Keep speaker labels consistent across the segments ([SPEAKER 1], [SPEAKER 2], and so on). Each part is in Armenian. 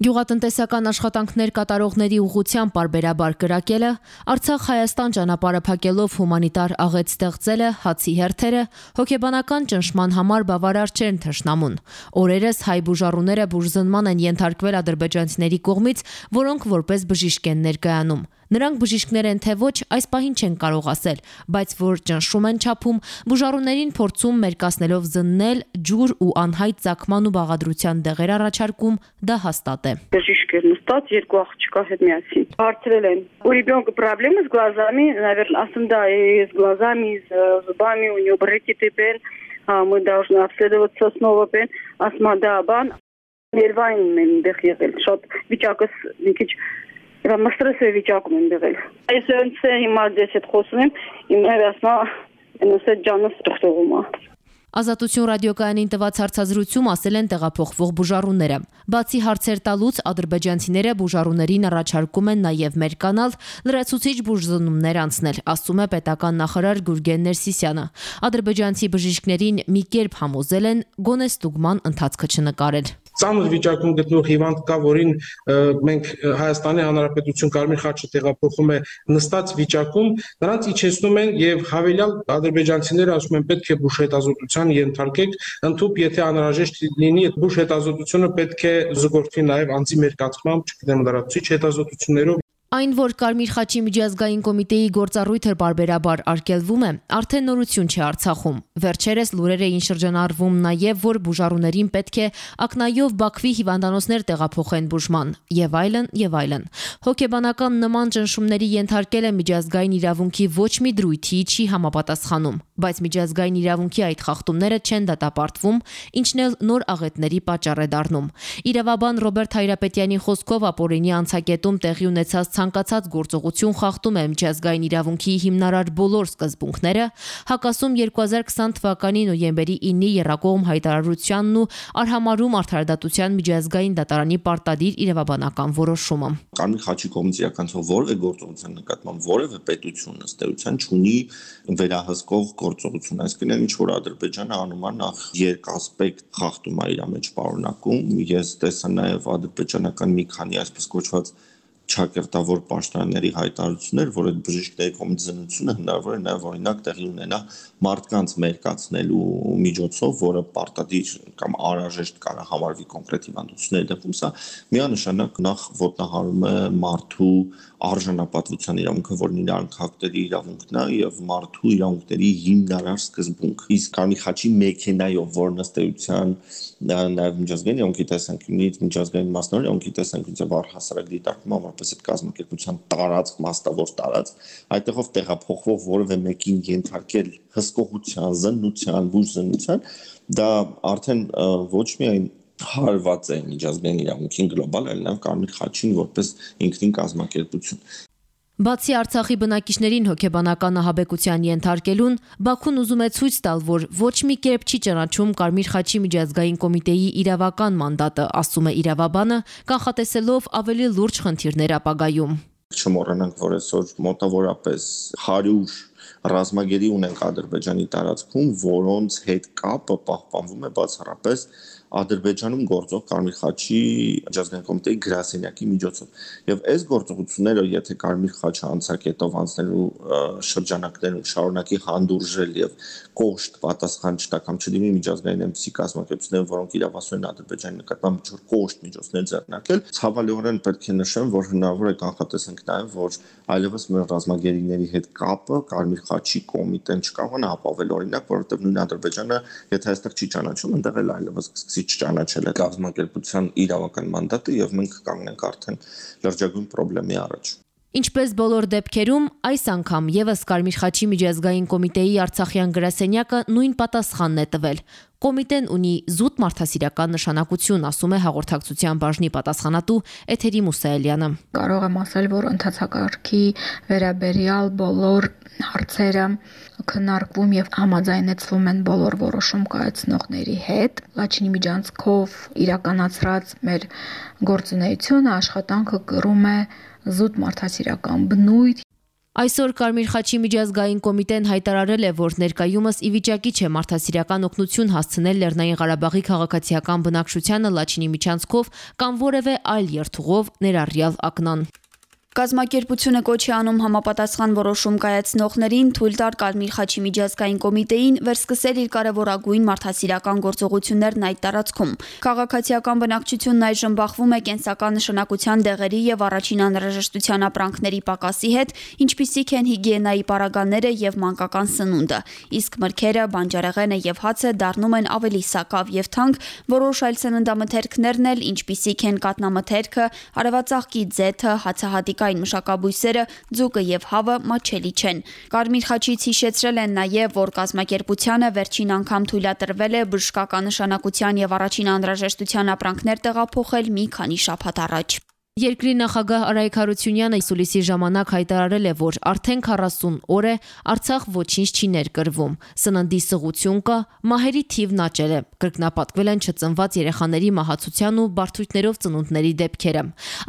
[SPEAKER 1] Գյուղատնտեսական աշխատանքներ կատարողների ուղղությամբ parberabar կրակելը, Արցախ-Հայաստան ճանապարհը փակելով հումանիտար աղետ ստեղծելը, հացի հերթերը հոգեբանական ճնշման համար բավարար չեն թշնամուն։ Օրերս հայ բուժառուները բուժզնման են ենթարկվել ադրբեջանցիների կողմից, որոնք որպես բժիշկ են ներկայանում։ Նրանք բժիշկներ են թե ոչ, այս պահին չեն կարող ասել, բայց որ ճնշում են չափում, բուժառուներին փորձում մերկացնելով զննել ջուր ու անհայտ ցակման ու բաղադրության դեղեր առաջարկում, դա հաստատ է։
[SPEAKER 2] Բժիշկ էր նստած երկու աղջկա հետ միասին։ Հարցրել են. «У ребёнка проблемы с глазами?» Наверное, ասում դա с глазами, с э, зубами, у него брекеты пен, мы должны обследоваться снова пեն, ասում դա բան ներվային են դեղ եղել։ Շատ վիճակս մի քիչ Մստրեսի վիճակում եմ եղել։ Այս ոնց է հիմա դες հետ խոսում եմ, իմ հերասնա այնպես ջանս դուխտողում է։
[SPEAKER 1] Ազատություն ռադիոկայանին տված հարցազրույցում ասել են տեղափոխվող բուժառուները։ Բացի հարցեր տալուց ադրբեջանցիները բուժառուներին առաջարկում են նաև մեր կանալ լրացուցիչ բուժզնումներ անցնել, ասում է պետական նախարար Գուրգեն Ներսիսյանը։ Ադրբեջանցի բժիշկներին մի կերպ համոզել են գոնե ստուգման ընթացքը չնկարել
[SPEAKER 3] ծանր վիճակում գտնող հիվանդ կա, որին մենք Հայաստանի Հանրապետություն Կարմիր խաչը տեղափոխում է նստած վիճակում, նրանց իջեցնում են եւ հավելյալ ադրբեջանցիները ասում են պետք է բուժ հետազոտության ենթարկեք, ընդཐུպ եթե անհրաժեշտ լինի, այդ բուժ հետազոտությունը պետք է զուգորդվի նաեւ անձի մերկացմամբ, չգիտեմ, լրացուցիչ հետազոտություններով
[SPEAKER 1] Այն, որ Կարմիր խաչի միջազգային կոմիտեի գործառույթը բարբերաբար արգելվում է, արդեն նորություն չէ Արցախում։ Վերջերս լուրեր էին շրջանառվում նաև, որ բուժառուներին պետք է ակնայով Բաքվի հիվանդանոցներ տեղափոխեն բուժման, եւ այլն, եւ այլն։ Հոգեբանական նման ճնշումների ենթարկելը միջազգային իրավունքի ոչ մի դրույթի չի համապատասխանում, բայց միջազգային իրավունքի այդ խախտումները չեն դատապարտվում, ինչն էլ նոր աղետների պատճառ է դառնում։ Իրավաբան Ռոբերտ Հայրապետյանի խոսքով ապօրինի անցակետում տեղի ունեցած ցանկացած գործողություն խախտում է միջազգային իրավունքի հիմնարար բոլոր սկզբունքները, հակասում 2020 թվականի նոյեմբերի 9-ի Երակողմ հայտարարությանն ու արհամարում արդարադատության միջազգային դատարանի պարտադիր իրավաբանական որոշումը։
[SPEAKER 4] Կարմիր խաչի կողմից իրականացող որևէ գործողության նկատմամբ որևէ պետություն ըստեյության չունի վերահսկող գործողություն, այսինքն ինչ որ Ադրբեջանը անում է նախ երկասպեկտ խախտում է իր մեջ պարունակում։ Ես տեսա նաև ադրբեջանական մի քանի այսպես կոչված ճակերտավոր պաշտոնյաների հայտարարություններ, որ այդ բժիշկների կողմից զննությունը հնարավոր է նաև օրինակ տեղի ունենա մարդկանց մերկացնելու միջոցով, որը պարտադիր կամ անհրաժեշտ կարող համարվի կոնկրետ հիվանդությունների դեպքում, սա միանշանակ նախ ոտնահարում է մարդու արժանապատվության իրավունքը, որն իր անքակտերի իրավունքն է եւ մարդու իրավունքների հիմնարար սկզբունք։ Իսկ քանի խաչի մեքենայով, որն ըստ էության նաեւ միջազգային իրավունքի տեսանկյունից միջազգային մասնավոր իրավունքի տեսանկյունից առհասարակ դիտարկվում է որպես այդ կազմակերպության տարածք, մաստավոր տարածք, այդտեղով տեղափոխվող որևէ մեկին ենթարկել հսկողության, զննության, բուժզննության, դա արդեն ոչ միայն հարված է միջազգային իրավունքին գլոբալ, այլ նաև Կարմիր խաչին որպես ինքնին կազմակերպություն։
[SPEAKER 1] Բացի Արցախի բնակիչներին հոգեբանական ահաբեկության ենթարկելուն, Բաքուն ուզում է ցույց տալ, որ ոչ մի կերպ չի ճանաչում Կարմիր խաչի միջազգային կոմիտեի իրավական մանդատը, ասում է իրավաբանը, կանխատեսելով ավելի լուրջ խնդիրներ ապագայում։
[SPEAKER 4] Չմոռանանք, որ այսօր մոտավորապես 100 ռազմագերի ունենք Ադրբեջանի տարածքում, որոնց հետ կապը պահպանվում է բացառապես Ադրբեջանում գործող Կարմիր խաչի միջազգային կոմիտեի գրասենյակի միջոցով։ Եվ այս գործողությունները, եթե Կարմիր խաչը անցակետով անցնելու շրջանակներում շարունակի հանդուրժել եւ կոշտ պատասխան չտա կամ չդիմի միջազգային էմսի կազմակերպությունները, որոնք իրավասու են Ադրբեջանի նկատմամբ ինչ-որ կոշտ միջոցներ ձեռնարկել, ցավալիորեն պետք է նշեմ, որ հնարավոր է կանխատեսենք նաեւ, որ այլևս մեր ռազմագերիների հետ կապը Կարմիր խաչի կոմիտեն չկարողանա ապավել օրինակ, որովհետեւ նույն Ադրբեջանը, եթե այստեղ չի ճանաչում, ընդեղ էլ այլևս կսկսի կողմից չճանաչել է կազմակերպության իրավական մանդատը եւ մենք կանգնենք արդեն լրջագույն խնդրի առաջ։
[SPEAKER 1] Ինչպես բոլոր դեպքերում, այս անգամ եւս Կարմիր խաչի միջազգային կոմիտեի Արցախյան գրասենյակը նույն պատասխանն է տվել։ Կոմիտեն ունի զուտ մարդասիրական նշանակություն, ասում է հաղորդակցության բաժնի պատասխանատու Էթերի Մուսայելյանը։
[SPEAKER 5] Կարող եմ ասել, որ ընթացակարգի վերաբերյալ բոլոր հարցերը քննարկվում եւ համաձայնեցվում են բոլոր որոշում կայացնողների հետ։ Լաչինի միջանցքով իրականացրած մեր գործունեությունը աշխատանքը կրում է զուտ մարդասիրական բնույթ
[SPEAKER 1] Այսօր Կարմիր խաչի միջազգային կոմիտեն հայտարարել է, որ ներկայումս ի վիճակի չէ մարդասիրական օգնություն հասցնել Լեռնային Ղարաբաղի քաղաքացիական բնակչությանը Լաչինի միջանցքով կամ որևէ այլ երթուղով ներառյալ ակնան։
[SPEAKER 6] Կազմակերպությունը կոչ է անում համապատասխան որոշում կայացնողներին թույլ տալ Կարմիր խաչի միջազգային կոմիտեին վերսկսել իր կարևորագույն մարդասիրական գործողություններն այդ տարածքում։ Քաղաքացիական բնակչությունն այժմ բախվում է կենսական նշանակության դեղերի եւ առաջին անհրաժեշտության ապրանքների պակասի հետ, ինչպիսիք են հիգիենայի պարագաները եւ մանկական սնունդը։ Իսկ մրգերը, բանջարեղենը եւ հացը դառնում են ավելի սակավ եւ թանկ, որոշ այլ սննդամթերքներն էլ, ինչպիսիք են կատնամթերքը, արևածաղկի ձեթը, հացահատիկ տեխնիկային մշակաբույսերը, ձուկը եւ հավը մաչելի չեն։ Կարմիր խաչից հիշեցրել են նաեւ, որ կազմակերպությանը վերջին անգամ թույլատրվել է բժշկական նշանակության եւ առաջին անհրաժեշտության ապրանքներ տեղափոխել մի քանի շաբաթ առաջ։
[SPEAKER 1] Երկրի նախագահ Արայք Հարությունյանը սուլիսի ժամանակ հայտարարել է, որ արդեն 40 օր է Արցախ ոչինչ չի ներկրվում։ Սննդի սղություն կա, մահերի թիվն աճել է։ Կրկնապատկվել են չծնված երեխաների մահացության ու բարդություններով ծնունդների դեպքերը։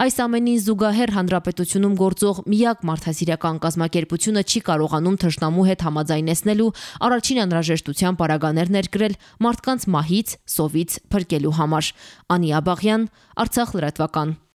[SPEAKER 1] Այս ամենին զուգահեռ հանրապետությունում գործող միակ մարդասիրական կազմակերպությունը չի կարողանում թշնամու հետ համաձայնեցնելու առաջին անհրաժեշտության պարագաներ ներկրել մարդկանց մահից, սովից փրկելու համար։ Անի Աբաղյան, Արցախ լրատվական։